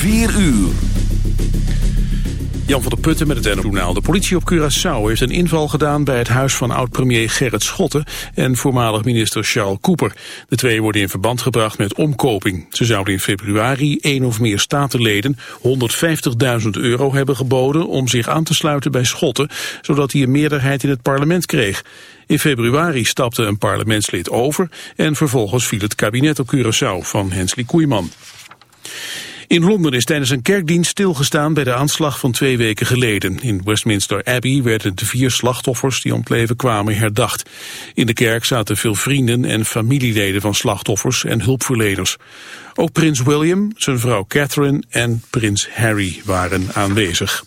4 uur. Jan van der Putten met het NO-journaal. De politie op Curaçao heeft een inval gedaan bij het huis van oud-premier Gerrit Schotten en voormalig minister Charles Cooper. De twee worden in verband gebracht met omkoping. Ze zouden in februari één of meer statenleden 150.000 euro hebben geboden om zich aan te sluiten bij Schotten, zodat hij een meerderheid in het parlement kreeg. In februari stapte een parlementslid over en vervolgens viel het kabinet op Curaçao van Hensley Koeiman. In Londen is tijdens een kerkdienst stilgestaan bij de aanslag van twee weken geleden. In Westminster Abbey werden de vier slachtoffers die om het leven kwamen herdacht. In de kerk zaten veel vrienden en familieleden van slachtoffers en hulpverleners. Ook prins William, zijn vrouw Catherine en prins Harry waren aanwezig.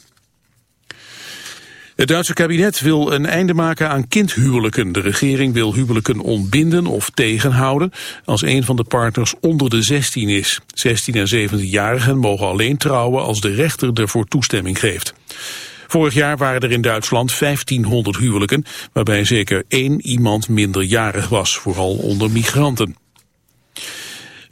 Het Duitse kabinet wil een einde maken aan kindhuwelijken. De regering wil huwelijken ontbinden of tegenhouden als een van de partners onder de 16 is. 16 en 17-jarigen mogen alleen trouwen als de rechter ervoor toestemming geeft. Vorig jaar waren er in Duitsland 1500 huwelijken, waarbij zeker één iemand minderjarig was, vooral onder migranten.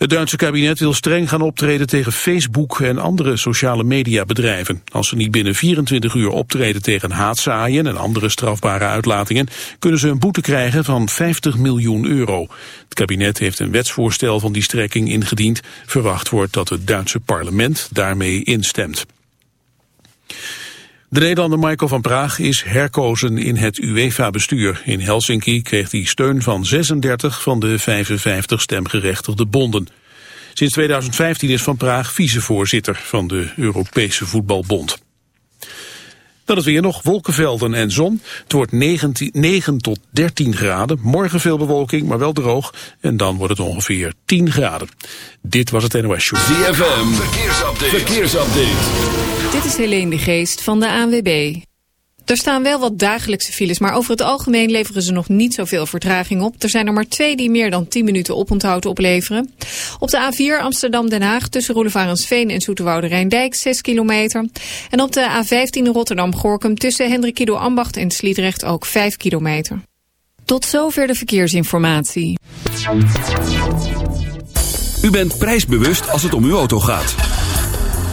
Het Duitse kabinet wil streng gaan optreden tegen Facebook en andere sociale mediabedrijven. Als ze niet binnen 24 uur optreden tegen haatzaaien en andere strafbare uitlatingen, kunnen ze een boete krijgen van 50 miljoen euro. Het kabinet heeft een wetsvoorstel van die strekking ingediend. Verwacht wordt dat het Duitse parlement daarmee instemt. De Nederlander Michael van Praag is herkozen in het UEFA-bestuur. In Helsinki kreeg hij steun van 36 van de 55 stemgerechtigde bonden. Sinds 2015 is Van Praag vicevoorzitter van de Europese Voetbalbond. Dan het weer nog wolkenvelden en zon. Het wordt 19, 9 tot 13 graden. Morgen veel bewolking, maar wel droog. En dan wordt het ongeveer 10 graden. Dit was het NOS Show. ZFM, verkeersupdate. verkeersupdate. Dit is Helene de Geest van de ANWB. Er staan wel wat dagelijkse files, maar over het algemeen leveren ze nog niet zoveel vertraging op. Er zijn er maar twee die meer dan 10 minuten oponthoud opleveren. Op de A4 Amsterdam-Den Haag tussen Roelevarensveen en Zoeterwoude Rijndijk 6 kilometer. En op de A15 Rotterdam-Gorkum tussen Hendrikido Ambacht en Sliedrecht ook 5 kilometer. Tot zover de verkeersinformatie. U bent prijsbewust als het om uw auto gaat.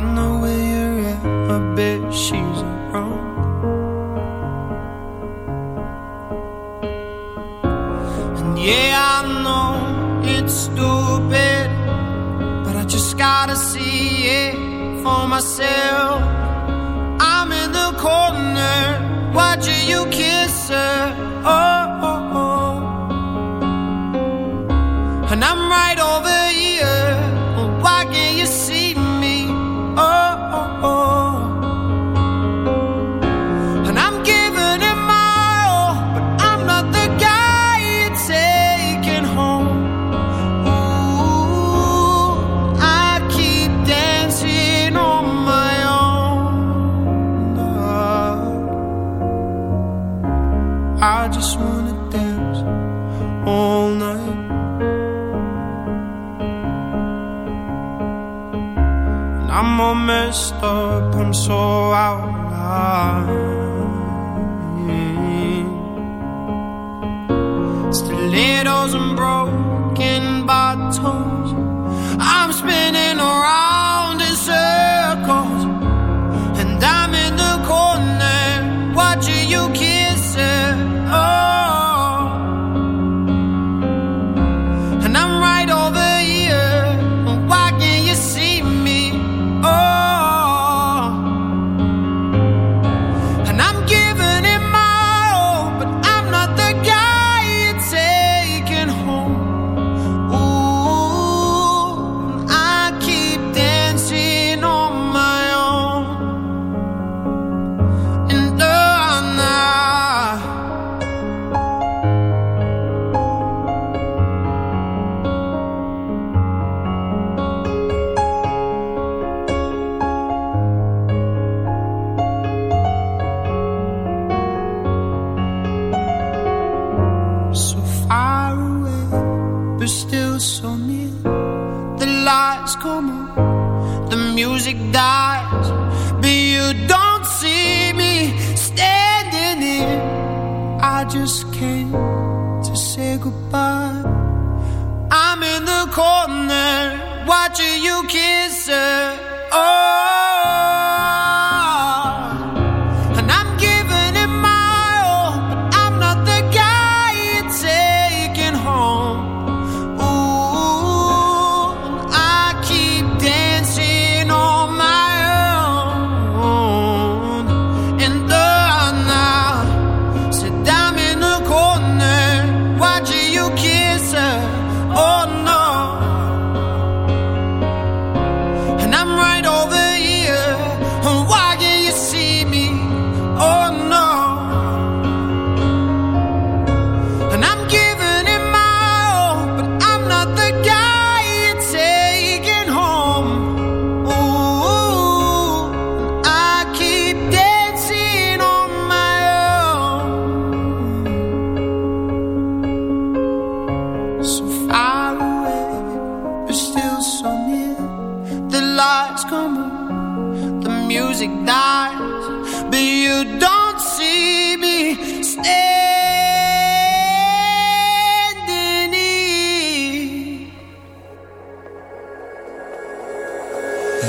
I know where you're at, I bet she's wrong And yeah, I know it's stupid But I just gotta see it for myself. I'm in the corner, watching you kiss her.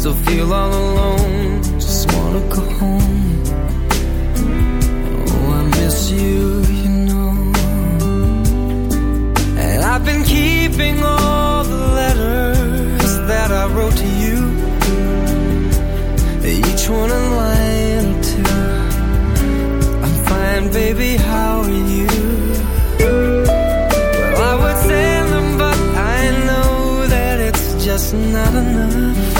still feel all alone. Just wanna go home. Oh, I miss you, you know. And I've been keeping all the letters that I wrote to you. Each one in line two. I'm fine, baby. How are you? Well, I would send them, but I know that it's just not enough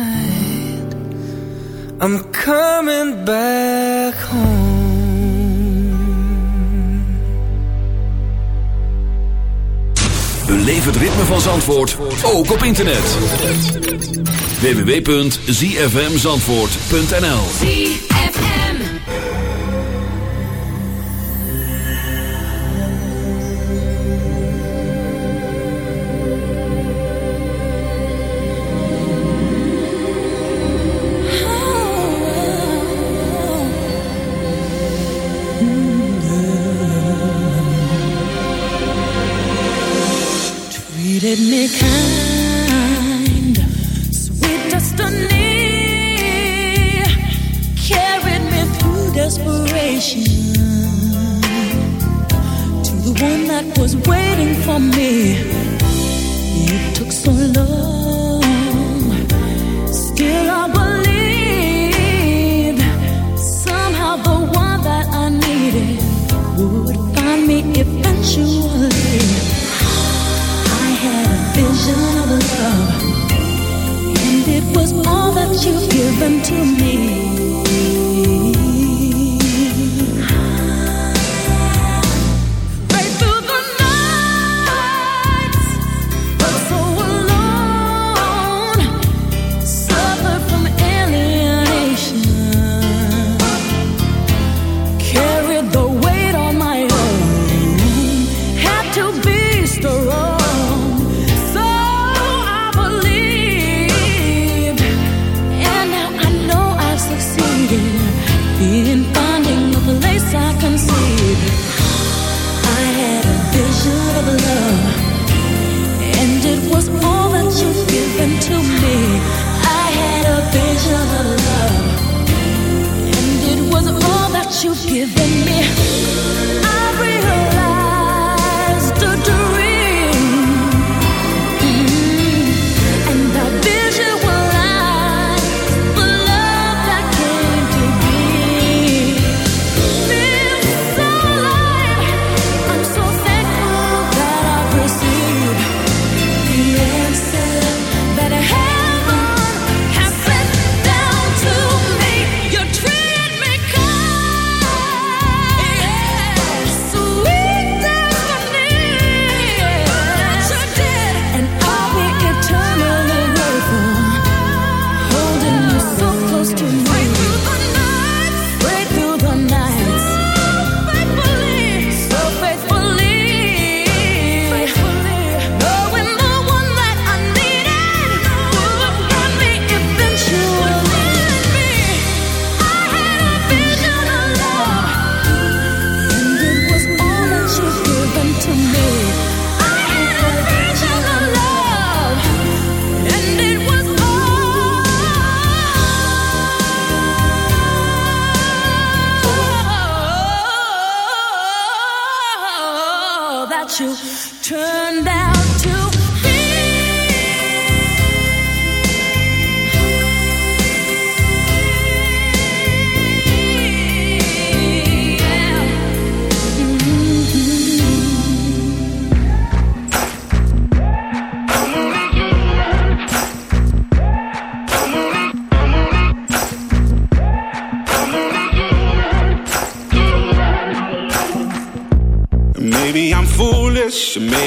coming back home. Beleef het ritme van Zandvoort, ook op internet. www.zfmzandvoort.nl you've given to me.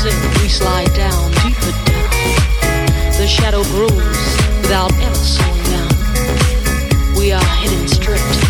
sink, we slide down, deeper down. The shadow grows without ever slowing down. We are hidden, stripped.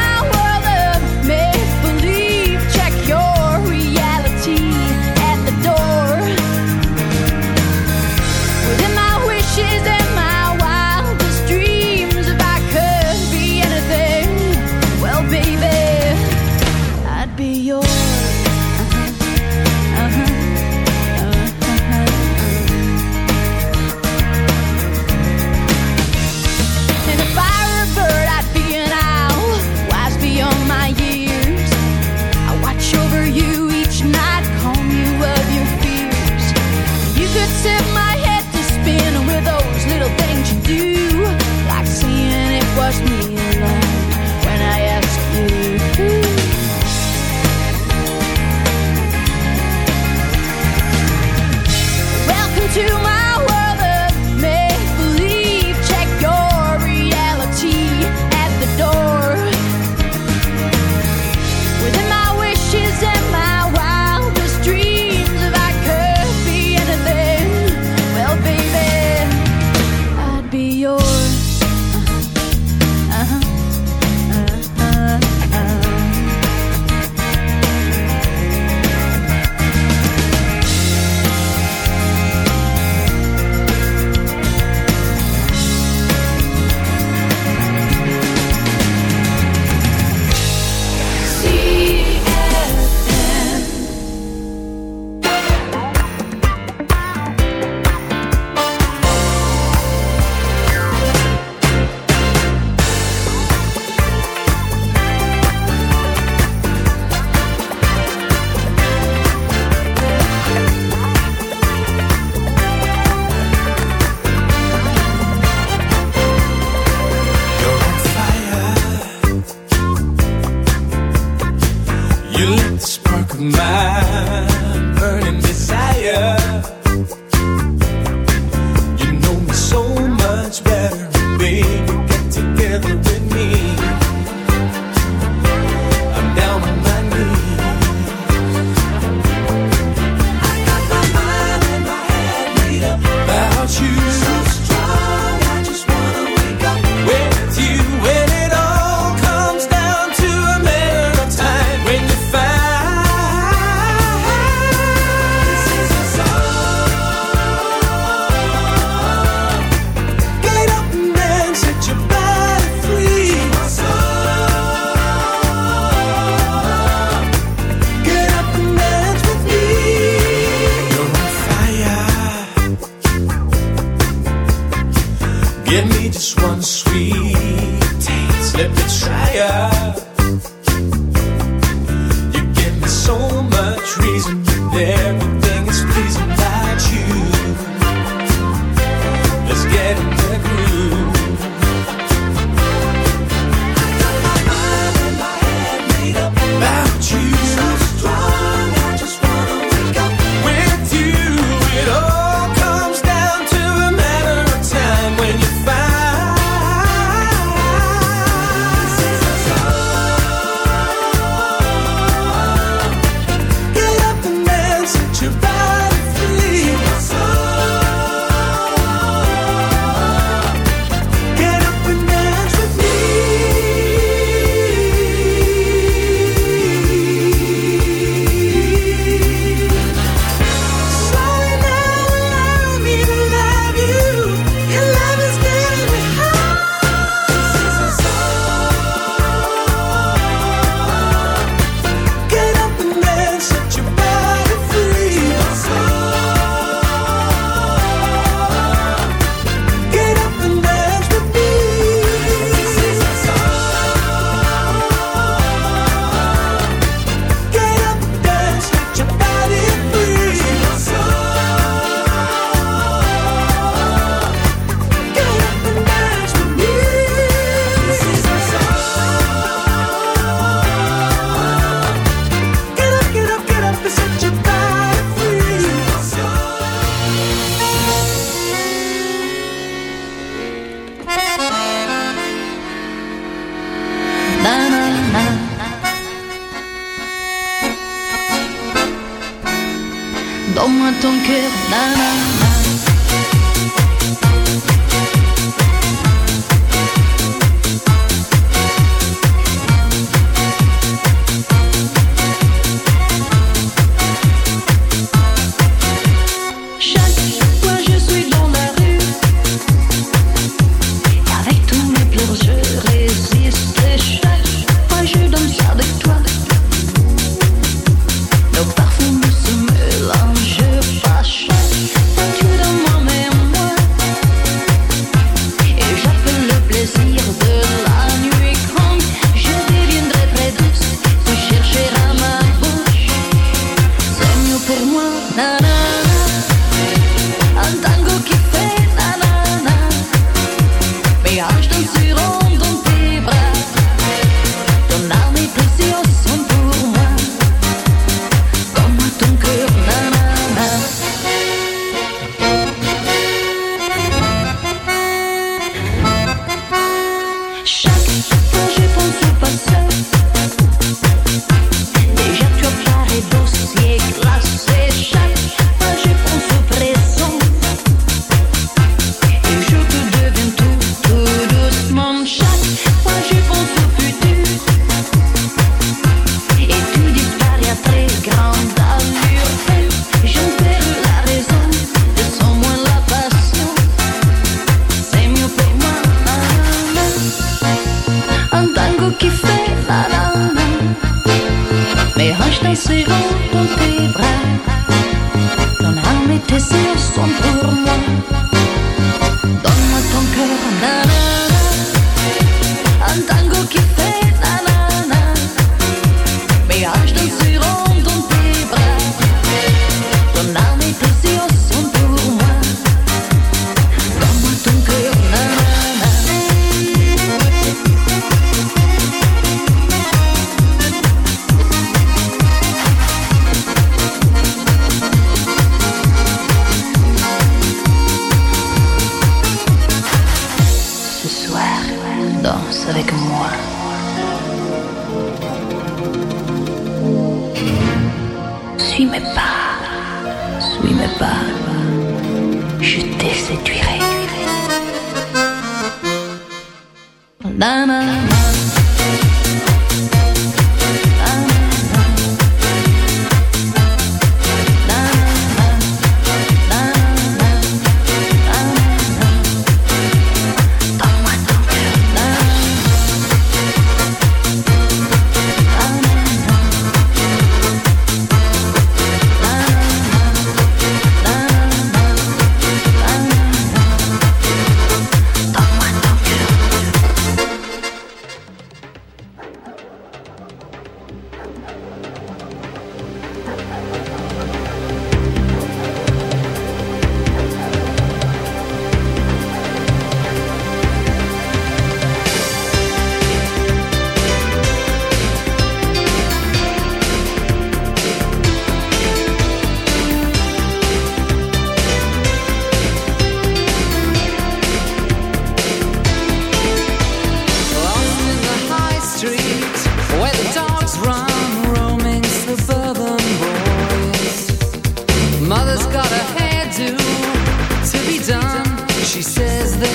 trees, there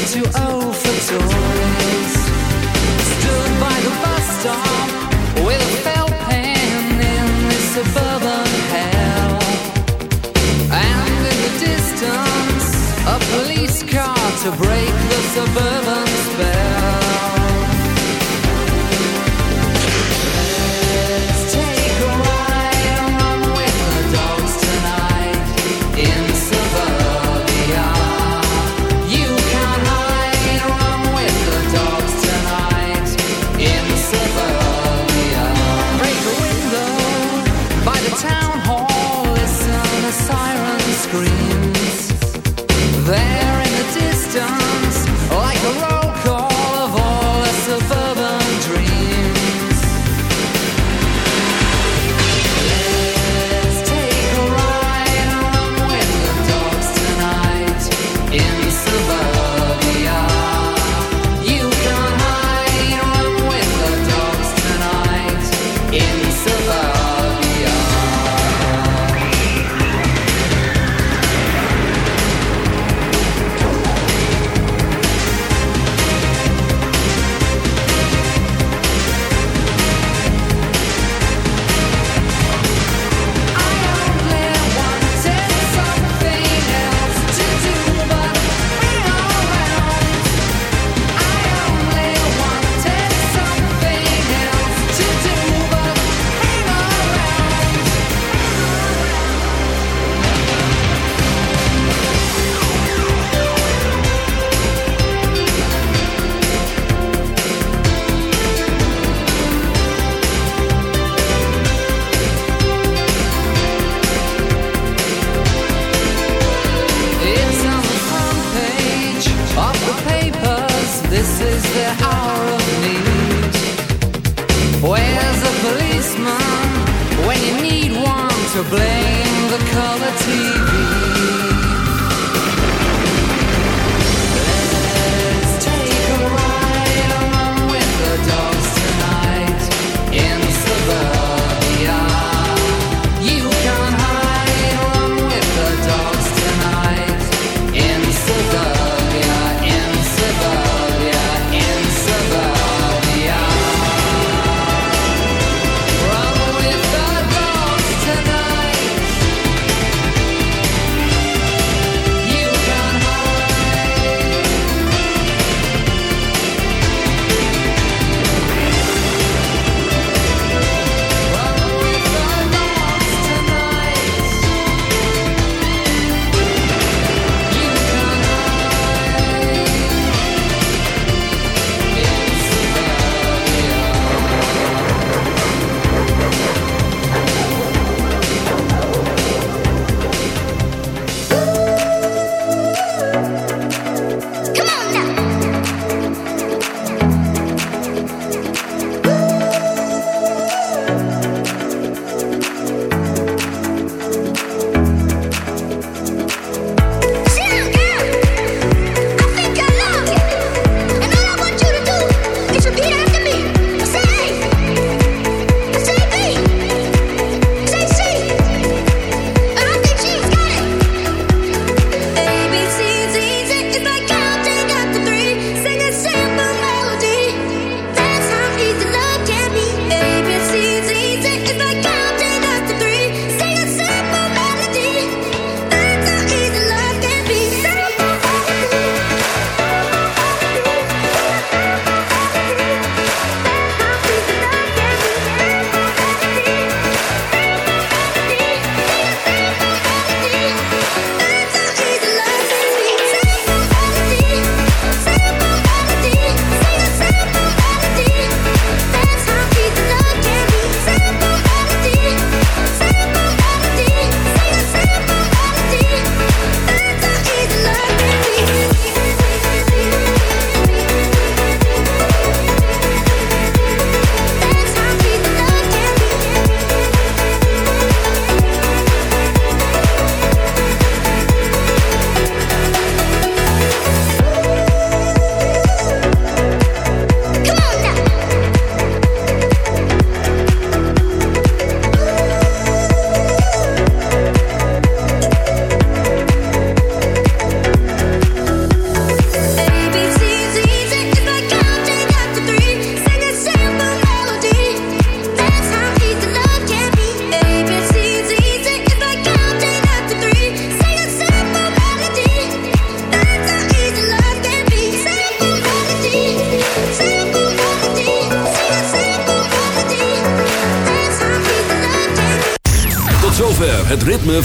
Stood by the bus stop with a felt pen in this suburban hell. And in the distance, a police car to break the suburban.